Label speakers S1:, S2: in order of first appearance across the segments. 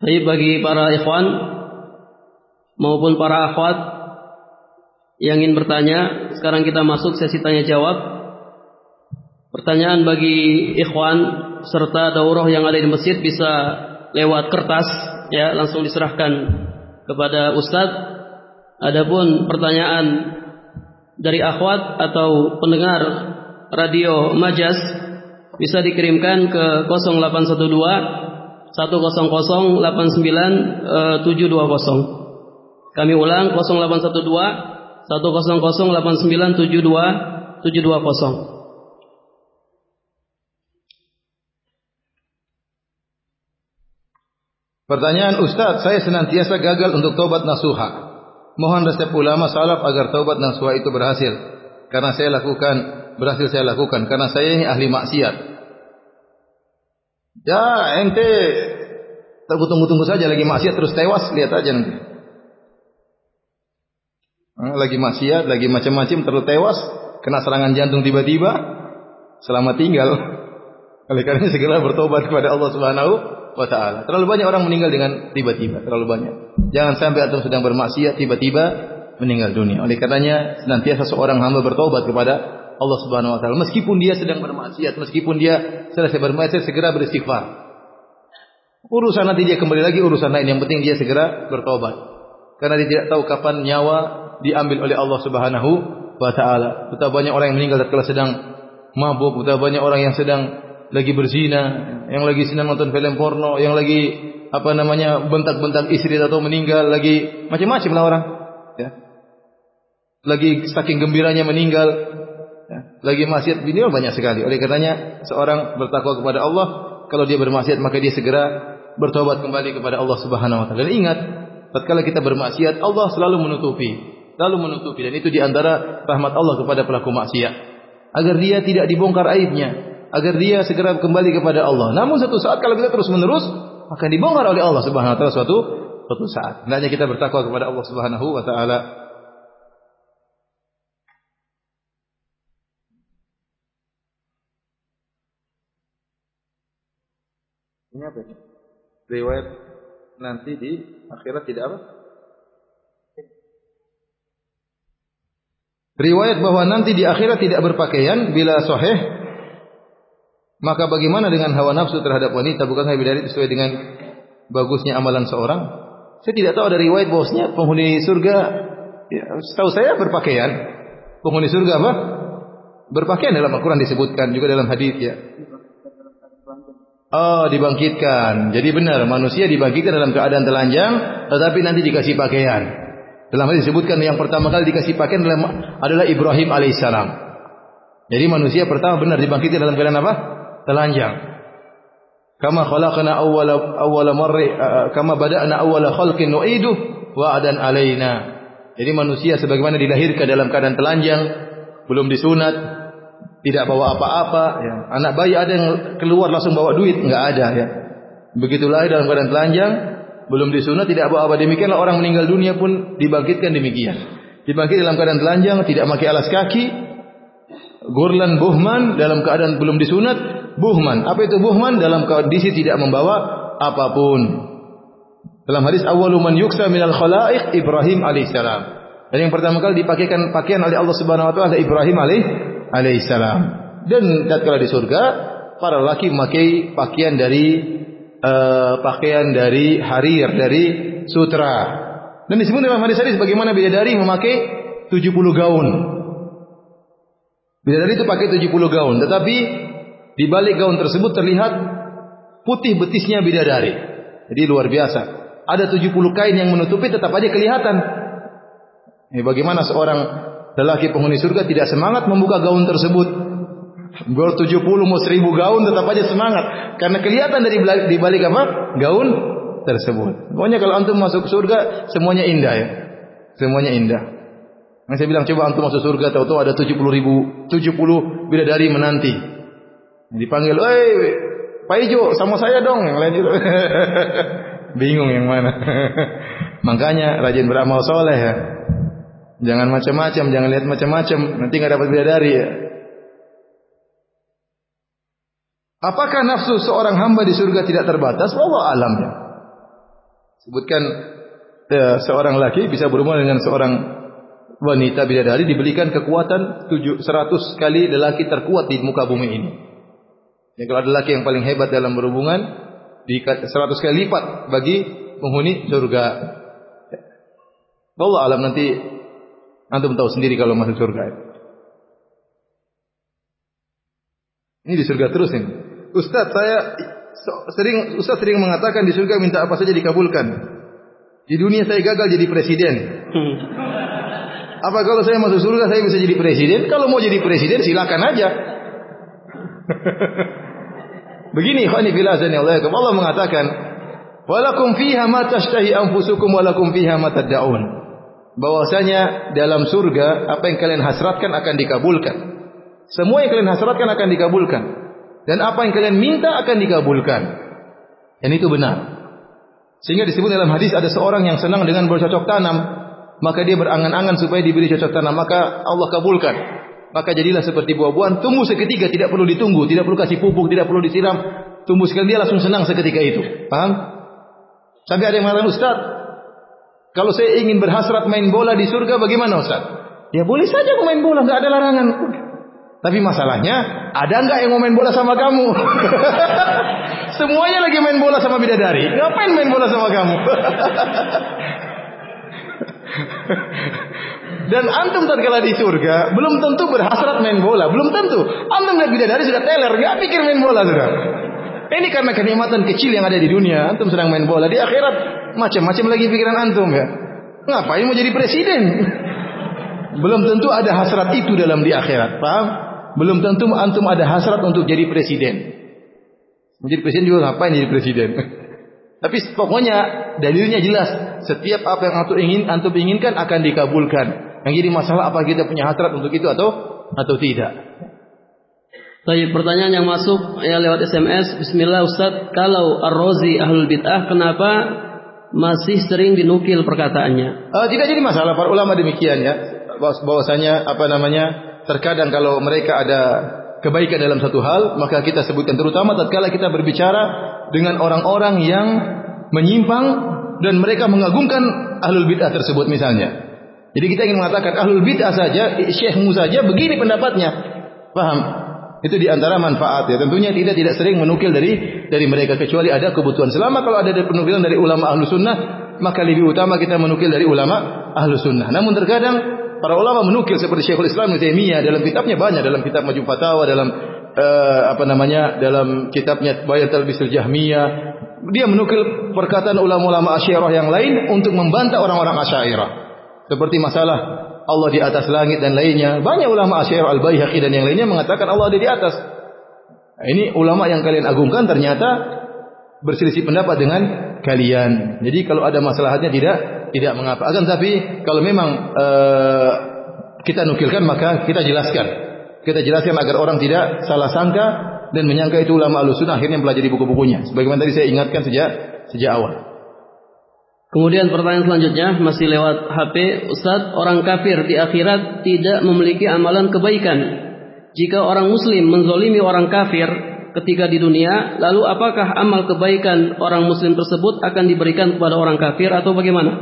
S1: Baik bagi para ikhwan maupun para akhwat yang ingin bertanya, sekarang kita masuk sesi tanya jawab. Pertanyaan bagi ikhwan serta daurah yang ada di masjid bisa lewat kertas ya langsung diserahkan kepada ustadz. Adapun pertanyaan dari akhwat atau pendengar radio Majas bisa dikirimkan ke 0812 100 89 720. Kami ulang 0812 100 89 720.
S2: Pertanyaan Ustaz, saya senantiasa gagal untuk tobat nasuha. Mohon resep ulama salaf agar tobat nasuha itu berhasil. Karena saya lakukan, berhasil saya lakukan. Karena saya ini ahli maksiat. Ya, ente tunggu-tunggu saja lagi maksiat terus tewas, lihat aja nanti. Lagi maksiat, lagi macam-macam terus tewas, kena serangan jantung tiba-tiba, selama tinggal. Oleh karena segera bertobat kepada Allah Subhanahu wa taala. Terlalu banyak orang meninggal dengan tiba-tiba, terlalu banyak. Jangan sampai antum sedang bermaksiat tiba-tiba meninggal dunia. Oleh karenanya senantiasa seorang hamba bertobat kepada Allah Subhanahu wa taala meskipun dia sedang bermaksiat, meskipun dia selesai bermaksiat segera beristighfar. Urusan nanti dia kembali lagi urusan lain, yang penting dia segera bertobat. Karena dia tidak tahu kapan nyawa diambil oleh Allah Subhanahu wa taala. Betapa banyak orang yang meninggal tatkala sedang mabuk, betapa banyak orang yang sedang lagi berzina, yang lagi senang nonton film porno, yang lagi apa namanya bentak-bentak istri atau meninggal, lagi macam-macam lah orang. Ya. Lagi saking gembiranya meninggal. Lagi maksiat video banyak sekali. Oleh karenanya seorang bertakwa kepada Allah, kalau dia bermaksiat maka dia segera bertobat kembali kepada Allah Subhanahu wa taala. Dan ingat, tatkala kita bermaksiat, Allah selalu menutupi, selalu menutupi dan itu di antara rahmat Allah kepada pelaku maksiat agar dia tidak dibongkar aibnya, agar dia segera kembali kepada Allah. Namun satu saat kalau kita terus menerus akan dibongkar oleh Allah Subhanahu wa taala suatu suatu saat. Hendaknya kita bertakwa kepada Allah Subhanahu wa taala. Ini apa ini? Riwayat nanti di akhirat tidak apa? Riwayat bahwa nanti di akhirat tidak berpakaian bila sahih maka bagaimana dengan hawa nafsu terhadap wanita? Bukankah bidadari sesuai dengan bagusnya amalan seorang? Saya tidak tahu ada riwayat bahwasanya penghuni surga ya, setahu saya berpakaian. Penghuni surga apa? Berpakaian dalam Al-Qur'an disebutkan juga dalam hadis ya. Oh, dibangkitkan. Jadi benar manusia dibangkitkan dalam keadaan telanjang tetapi nanti dikasih pakaian. Dalam hadis disebutkan yang pertama kali dikasih pakaian adalah Ibrahim alaihissalam. Jadi manusia pertama benar dibangkitkan dalam keadaan apa? telanjang. Kama khalaqna awwala awwala marri kama bada'na awwala khalqin nu'idu wa'adan alaina. Jadi manusia sebagaimana dilahirkan dalam keadaan telanjang, belum disunat, tidak bawa apa-apa, ya. Anak bayi ada yang keluar langsung bawa duit, enggak ada ya. Begitu lahir dalam keadaan telanjang, belum disunat, tidak bawa apa demikianlah orang meninggal dunia pun dibangkitkan demikian. Dibangkit dalam keadaan telanjang, tidak pakai alas kaki, gurlan buhman dalam keadaan belum disunat, buhman. Apa itu buhman? Dalam kondisi tidak membawa apa pun. Dalam hadis awwalu man yuksa minal khalaiq Ibrahim alaihissalam. Dan yang pertama kali dipakaikan pakaian oleh Allah Subhanahu wa taala Ibrahim alaih alaihissalam. Dan tatkala di surga para laki memakai pakaian dari uh, pakaian dari harir dari sutra. Dan disebut dalam hadis hadis bagaimana bidadari memakai 70 gaun. Bidadari itu pakai 70 gaun, tetapi di balik gaun tersebut terlihat putih betisnya bidadari. Jadi luar biasa. Ada 70 kain yang menutupi tetap aja kelihatan. Ini bagaimana seorang lelaki penghuni surga tidak semangat membuka gaun tersebut. Gaun 70 mau 1000 gaun tetap aja semangat karena kelihatan dari di balik apa? Gaun tersebut. Pokoknya kalau antum masuk surga semuanya indah ya. Semuanya indah. Nah, saya bilang coba antum masuk surga tahu-tahu ada 70 ribu 70 bidadari menanti. Dipanggil, "Woi, Pak Ijo, sama saya dong." Yang lain itu. Bingung yang mana. Makanya rajin beramal soleh ya. Jangan macam-macam, jangan lihat macam-macam, nanti nggak dapat bidadari ya. Apakah nafsu seorang hamba di surga tidak terbatas? Allah alam ya. Sebutkan eh, seorang laki bisa berhubungan dengan seorang wanita bidadari diberikan kekuatan 100 kali lelaki terkuat di muka bumi ini. Ya, kalau ada laki yang paling hebat dalam berhubungan di 100 kali lipat bagi penghuni surga. Allah alam nanti antum tahu sendiri kalau masuk surga. Ini di surga terus ini. Ustaz saya sering Ustaz sering mengatakan di surga minta apa saja dikabulkan. Di dunia saya gagal jadi presiden. Hmm. Apa kalau saya masuk surga saya bisa jadi presiden? Kalau mau jadi presiden silakan aja. Begini ikhwani fillah Allah Allah mengatakan walakum fiha ma tashtahi anfusukum walakum fiha ma tad'un. Bahwasanya dalam surga apa yang kalian hasratkan akan dikabulkan. Semua yang kalian hasratkan akan dikabulkan. Dan apa yang kalian minta akan dikabulkan. Dan itu benar. Sehingga disebut dalam hadis ada seorang yang senang dengan bercocok tanam maka dia berangan-angan supaya diberi cocok tanam, maka Allah kabulkan. Maka jadilah seperti buah-buahan, tumbuh seketika, tidak perlu ditunggu, tidak perlu kasih pupuk, tidak perlu disiram, tumbuh sekali dia langsung senang seketika itu. Paham? Sampai ada yang mengatakan, Ustaz, kalau saya ingin berhasrat main bola di surga, bagaimana Ustaz? Ya boleh saja aku main bola, nggak ada larangan. Tapi masalahnya, ada nggak yang mau main bola sama kamu? Semuanya lagi main bola sama bidadari. Ngapain main bola sama kamu? Dan antum tatkala di surga belum tentu berhasrat main bola, belum tentu. Antum lihat bidadari sudah teler, nggak pikir main bola sudah. Ini karena kenikmatan kecil yang ada di dunia, antum sedang main bola. Di akhirat macam-macam lagi pikiran antum ya. Ngapain mau jadi presiden? Belum tentu ada hasrat itu dalam di akhirat, paham? Belum tentu antum ada hasrat untuk jadi presiden. Menjadi presiden juga ngapain jadi presiden? Tapi pokoknya dalilnya jelas. Setiap apa yang antum ingin, antum inginkan akan dikabulkan. Yang jadi masalah apa kita punya hasrat untuk itu atau atau tidak.
S1: Baik, pertanyaan yang masuk ya lewat SMS. Bismillah Ustaz, kalau Ar-Razi ahlul bid'ah kenapa masih sering dinukil perkataannya?
S2: Uh, tidak jadi masalah para ulama demikian ya. Bahwasanya apa namanya? Terkadang kalau mereka ada kebaikan dalam satu hal, maka kita sebutkan terutama tatkala kita berbicara dengan orang-orang yang menyimpang dan mereka mengagungkan ahlul bid'ah tersebut misalnya. Jadi kita ingin mengatakan ahlul bid'ah saja, syekhmu saja begini pendapatnya. Paham? Itu di antara manfaat ya. Tentunya tidak tidak sering menukil dari dari mereka kecuali ada kebutuhan. Selama kalau ada penukilan dari ulama ahlu sunnah, maka lebih utama kita menukil dari ulama ahlu sunnah. Namun terkadang para ulama menukil seperti Syekhul Islam Ibnu dalam kitabnya banyak dalam kitab Majmu Fatawa dalam uh, apa namanya dalam kitabnya Bayan Talbisul Jahmiyah dia menukil perkataan ulama-ulama Asy'ariyah yang lain untuk membantah orang-orang Asy'ariyah seperti masalah Allah di atas langit dan lainnya. Banyak ulama Asy'ariyah Al-Baihaqi dan yang lainnya mengatakan Allah ada di atas. Nah, ini ulama yang kalian agungkan ternyata berselisih pendapat dengan kalian. Jadi kalau ada masalahnya tidak tidak mengapa akan tapi kalau memang uh, kita nukilkan maka kita jelaskan. Kita jelaskan agar orang tidak salah sangka dan menyangka itu ulama alusunah akhirnya pelajari buku-bukunya. Sebagaimana tadi saya ingatkan sejak sejak awal.
S1: Kemudian pertanyaan selanjutnya masih lewat HP, Ustadz, orang kafir di akhirat tidak memiliki amalan kebaikan. Jika orang muslim menzolimi orang kafir ketika di dunia, lalu apakah amal kebaikan orang muslim tersebut akan diberikan kepada orang kafir atau bagaimana?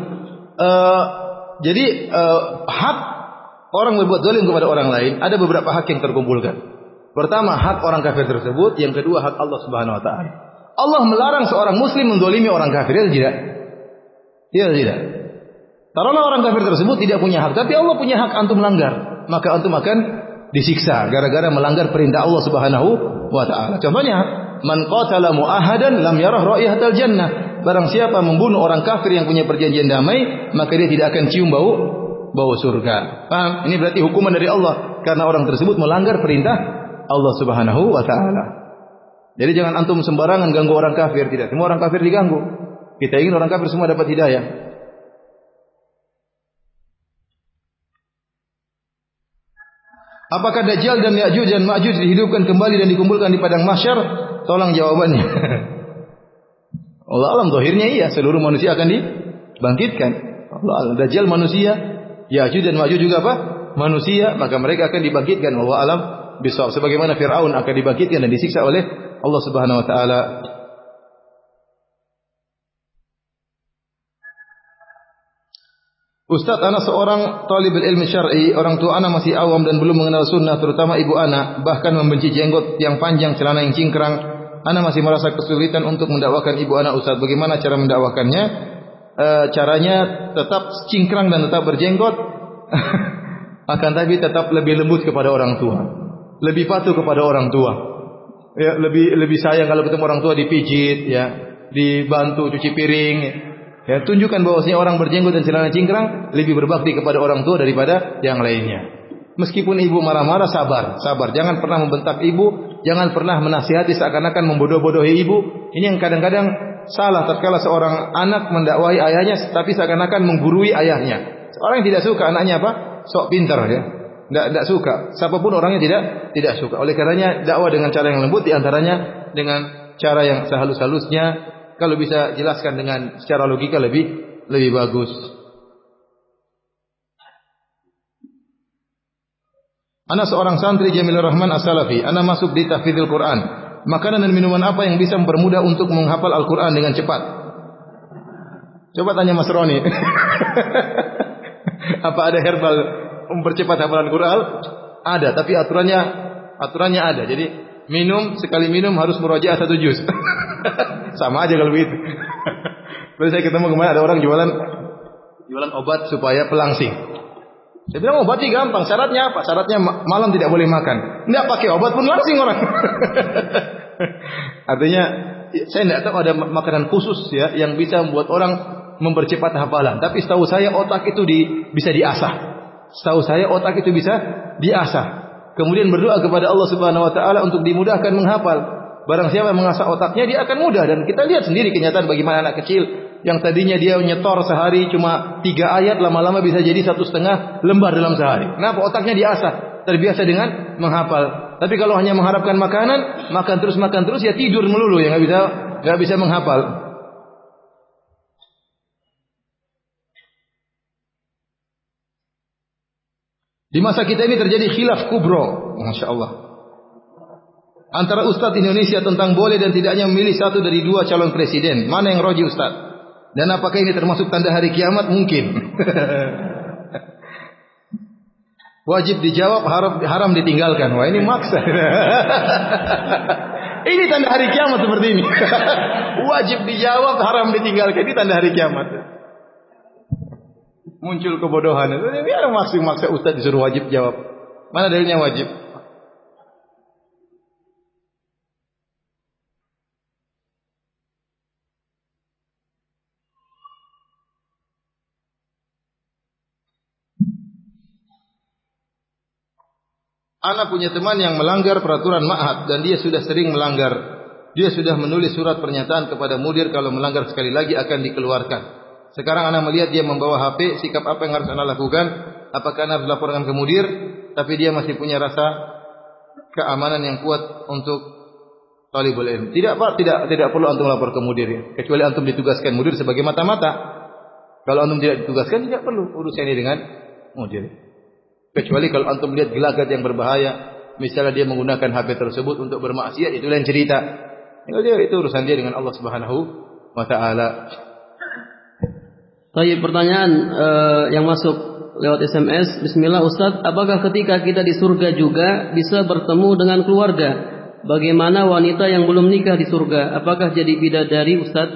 S2: Uh, jadi uh, hak orang berbuat zalim kepada orang lain, ada beberapa hak yang terkumpulkan. Pertama, hak orang kafir tersebut, yang kedua hak Allah Subhanahu wa taala. Allah melarang seorang muslim mendolimi orang kafir, ya tidak? Ya tidak. Taruhlah orang kafir tersebut tidak punya hak, tapi Allah punya hak antum melanggar, maka antum akan disiksa gara-gara melanggar perintah Allah Subhanahu wa taala. Contohnya, man qatala muahadan lam yarah raihatal jannah. Barang siapa membunuh orang kafir yang punya perjanjian damai, maka dia tidak akan cium bau bawa surga. Paham? Ini berarti hukuman dari Allah karena orang tersebut melanggar perintah Allah Subhanahu wa taala. Jadi jangan antum sembarangan ganggu orang kafir, tidak. Semua orang kafir diganggu. Kita ingin orang kafir semua dapat hidayah. Apakah Dajjal dan Ya'juj dan Ma'juj dihidupkan kembali dan dikumpulkan di padang mahsyar? Tolong jawabannya. Allah alam zahirnya iya, seluruh manusia akan dibangkitkan. Allah alam Dajjal manusia, Ya'juj dan Ma'juj juga apa? Manusia, maka mereka akan dibangkitkan bahwa alam besar sebagaimana Firaun akan dibangkitkan dan disiksa oleh Allah Subhanahu wa taala. Ustaz, anak seorang talibul ilmi syar'i, orang tua anak masih awam dan belum mengenal sunnah, terutama ibu anak, bahkan membenci jenggot yang panjang, celana yang cingkrang. Anak masih merasa kesulitan untuk mendakwakan ibu anak Ustaz. Bagaimana cara mendakwakannya? E, caranya tetap cingkrang dan tetap berjenggot. Akan tapi tetap lebih lembut kepada orang tua. Lebih patuh kepada orang tua. Ya, lebih lebih sayang kalau ketemu orang tua dipijit, ya, dibantu cuci piring, Ya, tunjukkan bahwasanya orang berjenggot dan celana cingkrang lebih berbakti kepada orang tua daripada yang lainnya. Meskipun ibu marah-marah sabar, sabar. Jangan pernah membentak ibu, jangan pernah menasihati seakan-akan membodoh-bodohi ibu. Ini yang kadang-kadang salah tatkala seorang anak mendakwahi ayahnya tapi seakan-akan menggurui ayahnya. Orang yang tidak suka anaknya apa? Sok pintar ya. Tidak, tidak suka. Siapa pun orangnya tidak tidak suka. Oleh karenanya dakwah dengan cara yang lembut di antaranya dengan cara yang sehalus-halusnya kalau bisa jelaskan dengan secara logika lebih lebih bagus. Anak seorang santri Jamilur Rahman As-Salafi. Anak masuk di tahfidzul Quran. Makanan dan minuman apa yang bisa mempermudah untuk menghafal Al-Quran dengan cepat? Coba tanya Mas Roni. apa ada herbal mempercepat hafalan Quran? Ada, tapi aturannya aturannya ada. Jadi minum sekali minum harus murojaah satu juz. Sama aja kalau begitu. Terus saya ketemu kemarin ada orang jualan jualan obat supaya pelangsing. Saya bilang obat sih gampang, syaratnya apa? Syaratnya malam tidak boleh makan. Tidak pakai obat pun langsing orang. Artinya saya tidak tahu ada makanan khusus ya yang bisa membuat orang mempercepat hafalan. Tapi setahu saya otak itu di, bisa diasah. Setahu saya otak itu bisa diasah. Kemudian berdoa kepada Allah Subhanahu wa taala untuk dimudahkan menghafal. Barang siapa yang mengasah otaknya dia akan mudah dan kita lihat sendiri kenyataan bagaimana anak kecil yang tadinya dia nyetor sehari cuma tiga ayat lama-lama bisa jadi satu setengah lembar dalam sehari. Kenapa otaknya diasah terbiasa dengan menghafal. Tapi kalau hanya mengharapkan makanan, makan terus makan terus ya tidur melulu ya nggak bisa nggak bisa menghafal. Di masa kita ini terjadi khilaf kubro, masya Allah antara Ustadz Indonesia tentang boleh dan tidaknya memilih satu dari dua calon presiden. Mana yang roji Ustadz? Dan apakah ini termasuk tanda hari kiamat? Mungkin. Wajib dijawab, haram, haram ditinggalkan. Wah ini maksa. ini tanda hari kiamat seperti ini. Wajib dijawab, haram ditinggalkan. Ini tanda hari kiamat. Muncul kebodohan. Ini maksa-maksa Ustadz disuruh wajib jawab. Mana dalilnya wajib? Anak punya teman yang melanggar peraturan ma'had dan dia sudah sering melanggar. Dia sudah menulis surat pernyataan kepada mudir kalau melanggar sekali lagi akan dikeluarkan. Sekarang anak melihat dia membawa HP, sikap apa yang harus anak lakukan? Apakah anak harus laporkan ke mudir? Tapi dia masih punya rasa keamanan yang kuat untuk talibul ilm. Tidak Pak, tidak tidak perlu antum lapor ke mudir ya. Kecuali antum ditugaskan mudir sebagai mata-mata. Kalau antum tidak ditugaskan tidak perlu urusan ini dengan mudir. Kecuali kalau antum melihat gelagat yang berbahaya, misalnya dia menggunakan HP tersebut untuk bermaksiat, itu lain cerita. Itu dia itu urusan dia dengan Allah Subhanahu wa taala.
S1: Baik, pertanyaan uh, yang masuk lewat SMS. Bismillah Ustaz, apakah ketika kita di surga juga bisa bertemu dengan keluarga? Bagaimana wanita yang belum nikah di surga? Apakah jadi bidadari Ustaz?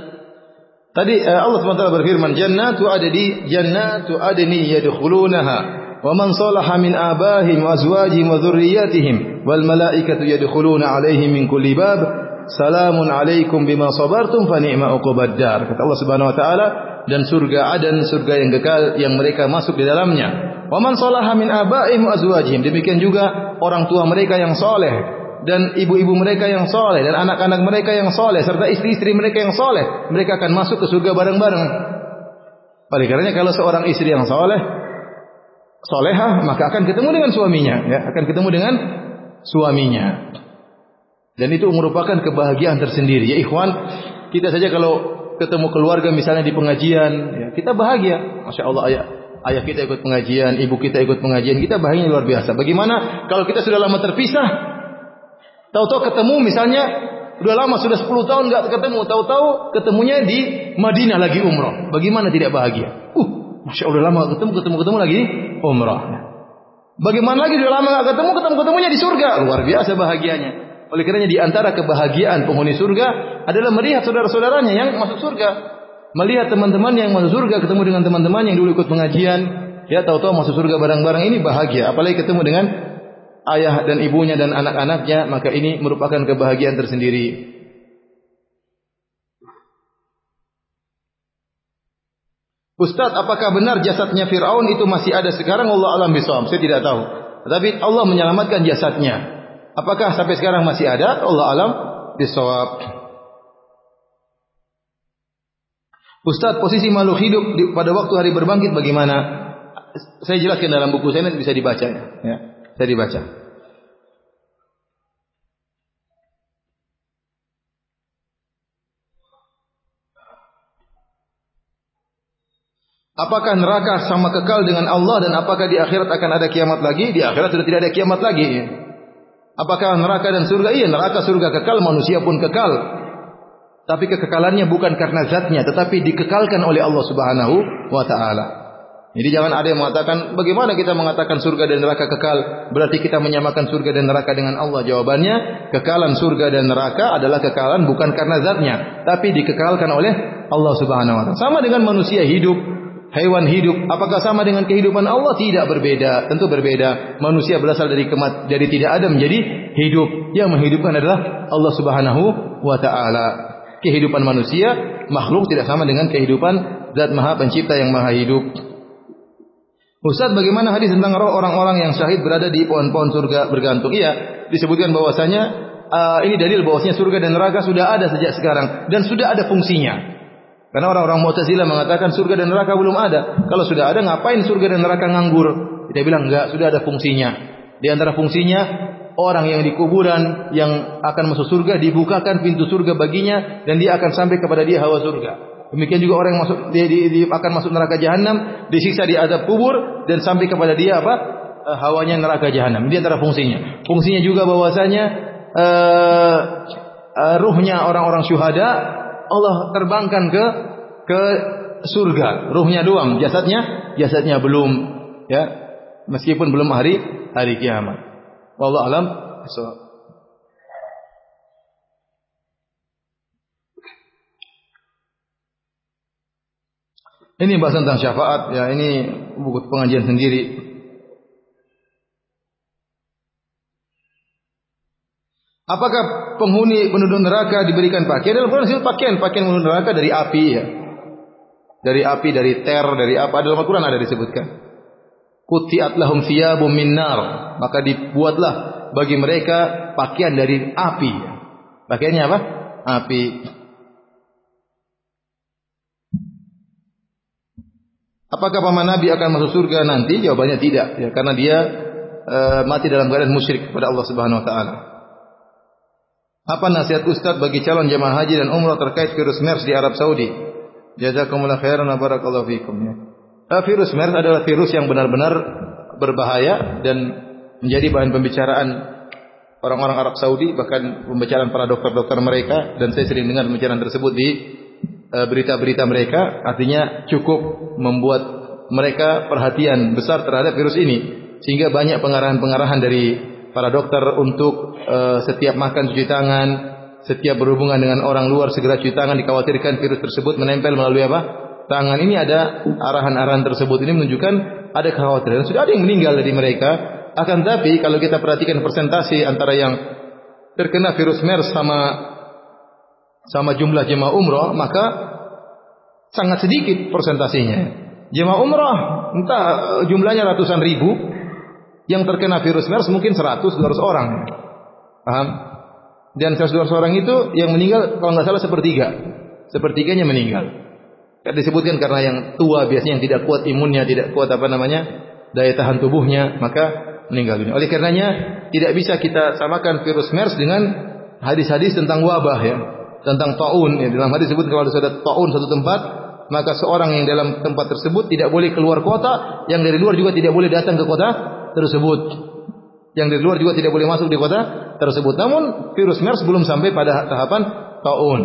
S2: Tadi uh, Allah SWT berfirman, "Jannatu adadi jannatu adni yadkhulunaha." wa man salaha min abahim wa azwajihim wa dzurriyyatihim wal malaikatu yadkhuluna alaihim min kulli bab salamun alaikum bima sabartum fa ni'ma uqubad kata Allah Subhanahu wa taala dan surga Aden surga yang kekal yang mereka masuk di dalamnya wa man salaha min abaihim azwajihim demikian juga orang tua mereka yang soleh dan ibu-ibu mereka yang soleh dan anak-anak mereka yang soleh serta istri-istri mereka yang soleh mereka akan masuk ke surga bareng-bareng. Oleh karenanya kalau seorang istri yang soleh solehah maka akan ketemu dengan suaminya ya. Akan ketemu dengan suaminya. Dan itu merupakan kebahagiaan tersendiri. Ya ikhwan kita saja kalau ketemu keluarga misalnya di pengajian ya, kita bahagia. Masya Allah ayah ayah kita ikut pengajian ibu kita ikut pengajian kita bahagia luar biasa. Bagaimana kalau kita sudah lama terpisah? Tahu-tahu ketemu misalnya udah lama sudah 10 tahun nggak ketemu. Tahu-tahu ketemunya di Madinah lagi umroh. Bagaimana tidak bahagia? Uh Masya Allah lama ketemu, ketemu, ketemu lagi umrah. Bagaimana lagi dia lama gak ketemu, ketemu, ketemunya di surga. Luar biasa bahagianya. Oleh karenanya di antara kebahagiaan penghuni surga adalah melihat saudara-saudaranya yang masuk surga. Melihat teman-teman yang masuk surga ketemu dengan teman-teman yang dulu ikut pengajian, ya tahu-tahu masuk surga bareng-bareng ini bahagia. Apalagi ketemu dengan ayah dan ibunya dan anak-anaknya, maka ini merupakan kebahagiaan tersendiri. Ustaz, apakah benar jasadnya Fir'aun itu masih ada sekarang? Allah alam bisawab. Saya tidak tahu. Tetapi Allah menyelamatkan jasadnya. Apakah sampai sekarang masih ada? Allah alam bisawab. Ustaz, posisi makhluk hidup di, pada waktu hari berbangkit bagaimana? Saya jelaskan dalam buku saya nanti bisa dibaca ya. ya. Saya dibaca. Apakah neraka sama kekal dengan Allah dan apakah di akhirat akan ada kiamat lagi? Di akhirat sudah tidak ada kiamat lagi. Apakah neraka dan surga? Iya, neraka surga kekal, manusia pun kekal. Tapi kekekalannya bukan karena zatnya, tetapi dikekalkan oleh Allah Subhanahu wa taala. Jadi jangan ada yang mengatakan bagaimana kita mengatakan surga dan neraka kekal, berarti kita menyamakan surga dan neraka dengan Allah. Jawabannya, kekalan surga dan neraka adalah kekalan bukan karena zatnya, tapi dikekalkan oleh Allah Subhanahu wa taala. Sama dengan manusia hidup, hewan hidup apakah sama dengan kehidupan Allah? Tidak berbeda, tentu berbeda. Manusia berasal dari kemat dari tidak ada menjadi hidup. Yang menghidupkan adalah Allah Subhanahu wa taala. Kehidupan manusia, makhluk tidak sama dengan kehidupan Zat Maha Pencipta yang Maha Hidup. Ustaz, bagaimana hadis tentang roh orang-orang yang syahid berada di pohon-pohon surga bergantung? Iya, disebutkan bahwasanya uh, ini dalil bahwasanya surga dan neraka sudah ada sejak sekarang dan sudah ada fungsinya. Karena orang-orang Mu'tazilah mengatakan surga dan neraka belum ada. Kalau sudah ada, ngapain surga dan neraka nganggur? Dia bilang enggak, sudah ada fungsinya. Di antara fungsinya, orang yang di kuburan yang akan masuk surga dibukakan pintu surga baginya dan dia akan sampai kepada dia hawa surga. Demikian juga orang yang masuk dia, dia, dia akan masuk neraka jahanam, disiksa di adab kubur dan sampai kepada dia apa? Uh, hawanya neraka jahanam. Ini antara fungsinya. Fungsinya juga bahwasanya uh, uh, ruhnya orang-orang syuhada Allah terbangkan ke ke surga, ruhnya doang, jasadnya jasadnya belum ya. Meskipun belum hari hari kiamat. Wallahu alam. Ini bahas tentang syafaat ya, ini buku pengajian sendiri. Apakah penghuni penduduk neraka diberikan pakaian? Dalam Quran disebut pakaian, pakaian penduduk neraka dari api ya. Dari api, dari ter, dari apa? Dalam Al-Quran ada disebutkan. Kutiat lahum thiyabum min nar. Maka dibuatlah bagi mereka pakaian dari api. Pakaiannya apa? Api. Apakah paman Nabi akan masuk surga nanti? Jawabannya tidak, ya, karena dia uh, mati dalam keadaan musyrik kepada Allah Subhanahu wa taala. Apa nasihat Ustaz bagi calon jemaah haji dan umrah terkait virus MERS di Arab Saudi? Jazakumullah khairan wa barakallahu fikum ya. Uh, virus MERS adalah virus yang benar-benar berbahaya dan menjadi bahan pembicaraan orang-orang Arab Saudi bahkan pembicaraan para dokter-dokter mereka dan saya sering dengar pembicaraan tersebut di eh, berita-berita mereka artinya cukup membuat mereka perhatian besar terhadap virus ini sehingga banyak pengarahan-pengarahan dari para dokter untuk uh, setiap makan cuci tangan, setiap berhubungan dengan orang luar segera cuci tangan dikhawatirkan virus tersebut menempel melalui apa? Tangan ini ada arahan-arahan tersebut ini menunjukkan ada kekhawatiran. Sudah ada yang meninggal dari mereka. Akan tapi kalau kita perhatikan persentase antara yang terkena virus MERS sama sama jumlah jemaah umrah, maka sangat sedikit persentasenya. Jemaah umrah entah jumlahnya ratusan ribu, yang terkena virus MERS mungkin 100 200 orang. Paham? Dan 100 200 orang itu yang meninggal kalau nggak salah sepertiga. Sepertiganya meninggal. Kan disebutkan karena yang tua biasanya yang tidak kuat imunnya, tidak kuat apa namanya? daya tahan tubuhnya, maka meninggal dunia. Oleh karenanya tidak bisa kita samakan virus MERS dengan hadis-hadis tentang wabah ya, tentang taun ya. Dalam hadis disebut kalau ada taun satu tempat, maka seorang yang dalam tempat tersebut tidak boleh keluar kota, yang dari luar juga tidak boleh datang ke kota tersebut. Yang dari luar juga tidak boleh masuk di kota tersebut. Namun virus MERS belum sampai pada tahapan taun.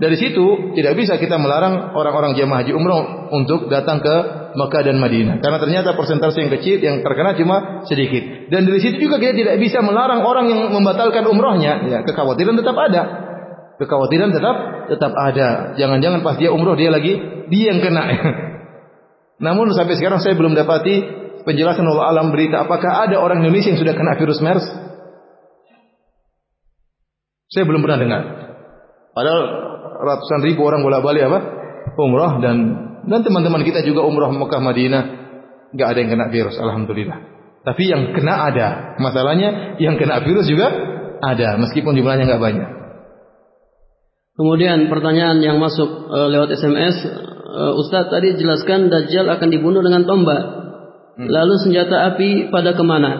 S2: Dari situ tidak bisa kita melarang orang-orang jemaah haji umroh untuk datang ke Mekah dan Madinah. Karena ternyata persentase yang kecil yang terkena cuma sedikit. Dan dari situ juga kita tidak bisa melarang orang yang membatalkan umrohnya. Ya, kekhawatiran tetap ada. Kekhawatiran tetap tetap ada. Jangan-jangan pas dia umroh dia lagi dia yang kena. Namun sampai sekarang saya belum dapati penjelasan Allah alam berita apakah ada orang Indonesia yang sudah kena virus MERS. Saya belum pernah dengar. Padahal ratusan ribu orang bolak-balik apa? Umrah dan dan teman-teman kita juga umrah Mekah Madinah nggak ada yang kena virus alhamdulillah. Tapi yang kena ada. Masalahnya yang kena virus juga ada meskipun jumlahnya nggak banyak.
S1: Kemudian pertanyaan yang masuk uh, lewat SMS, uh, Ustadz tadi jelaskan Dajjal akan dibunuh dengan tombak. Hmm. Lalu senjata api pada ke mana?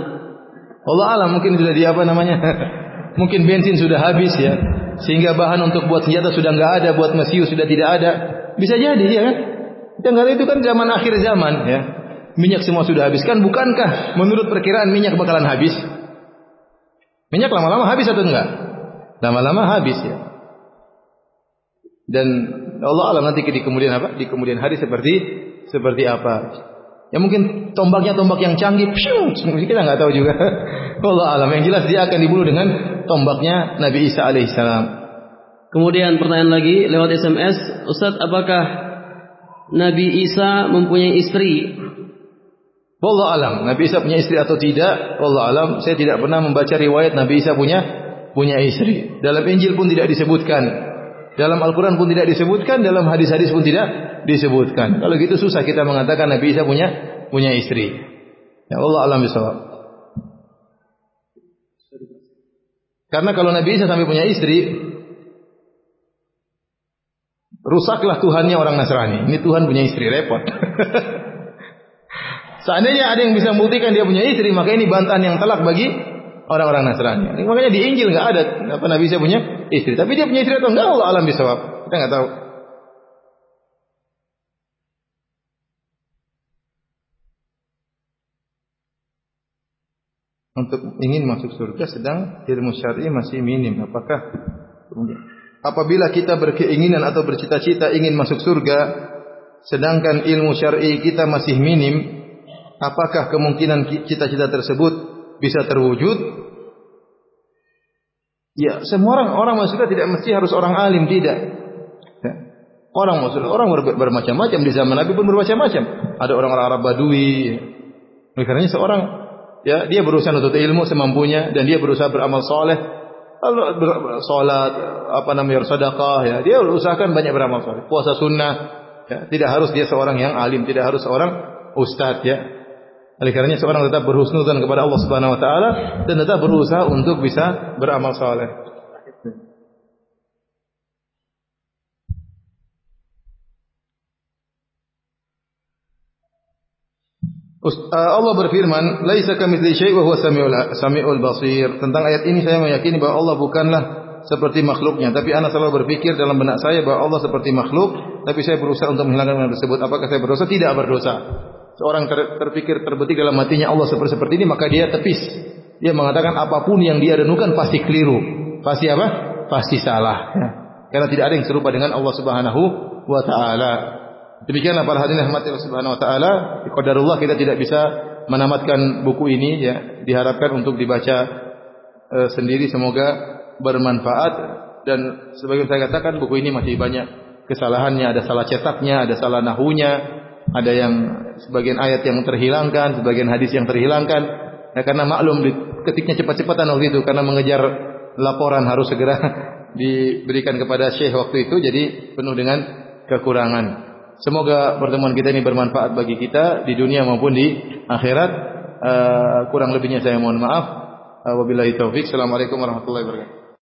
S2: Allah alam mungkin sudah di apa namanya? mungkin bensin sudah habis ya, sehingga bahan untuk buat senjata sudah nggak ada, buat mesiu sudah tidak ada. Bisa jadi ya kan? Dan karena itu kan zaman akhir zaman ya. Minyak semua sudah habis kan bukankah menurut perkiraan minyak bakalan habis? Minyak lama-lama habis atau enggak? Lama-lama habis ya. Dan Allah alam nanti di kemudian apa? Di kemudian hari seperti seperti apa? Ya mungkin tombaknya tombak yang canggih, kita nggak tahu juga. Allah alam yang jelas dia akan dibunuh dengan tombaknya Nabi Isa alaihissalam.
S1: Kemudian pertanyaan lagi lewat SMS, Ustadz apakah Nabi Isa mempunyai istri.
S2: Wallah alam, Nabi Isa punya istri atau tidak? Wallah alam, saya tidak pernah membaca riwayat Nabi Isa punya punya istri. Dalam Injil pun tidak disebutkan. Dalam Al-Quran pun tidak disebutkan, dalam hadis-hadis pun tidak disebutkan. Kalau gitu susah kita mengatakan Nabi Isa punya punya istri. Ya Allah alam bisawab. Karena kalau Nabi Isa sampai punya istri, Rusaklah Tuhannya orang Nasrani. Ini Tuhan punya istri repot. Seandainya ada yang bisa membuktikan dia punya istri, maka ini bantahan yang telak bagi orang-orang Nasrani. Makanya di Injil nggak ada apa Nabi bisa punya istri. Tapi dia punya istri atau enggak Allah alam bisa Kita nggak tahu. Untuk ingin masuk surga sedang ilmu syar'i masih minim. Apakah apabila kita berkeinginan atau bercita-cita ingin masuk surga sedangkan ilmu syar'i kita masih minim apakah kemungkinan cita-cita tersebut bisa terwujud? Ya semua orang orang masuk surga tidak mesti harus orang alim tidak. Ya. orang masuk orang ber, bermacam-macam. Di zaman Nabi pun bermacam-macam. Ada orang-orang Arab Badui. Oleh seorang ya dia berusaha untuk ilmu semampunya dan dia berusaha beramal soleh. Lalu salat apa namanya sedekah ya dia usahakan banyak beramal saleh puasa sunnah ya tidak harus dia seorang yang alim tidak harus seorang ustaz ya. Oleh karenanya seorang tetap berhusnudzan kepada Allah Subhanahu wa taala dan tetap berusaha untuk bisa beramal saleh Allah berfirman, "Laisa kamitsli syai' wa huwa samiul samiul basir." Tentang ayat ini saya meyakini bahwa Allah bukanlah seperti makhluknya, tapi anak selalu berpikir dalam benak saya bahwa Allah seperti makhluk, tapi saya berusaha untuk menghilangkan hal tersebut. Apakah saya berdosa? Tidak berdosa. Seorang ter, terpikir terbetik dalam hatinya Allah seperti seperti ini, maka dia tepis. Dia mengatakan apa pun yang dia renungkan pasti keliru. Pasti apa? Pasti salah. Ya. Karena tidak ada yang serupa dengan Allah Subhanahu wa taala. Demikianlah para hadirin rahmati Allah Subhanahu wa taala, qadarullah kita tidak bisa menamatkan buku ini ya. Diharapkan untuk dibaca e, sendiri semoga bermanfaat dan sebagian saya katakan buku ini masih banyak kesalahannya, ada salah cetaknya, ada salah nahunya, ada yang sebagian ayat yang terhilangkan, sebagian hadis yang terhilangkan. Ya, karena maklum ketiknya cepat-cepatan waktu itu karena mengejar laporan harus segera diberikan kepada syekh waktu itu jadi penuh dengan kekurangan. Semoga pertemuan kita ini bermanfaat bagi kita di dunia maupun di akhirat. Uh, kurang lebihnya saya mohon maaf. Uh, wabillahi taufik. Assalamualaikum warahmatullahi wabarakatuh.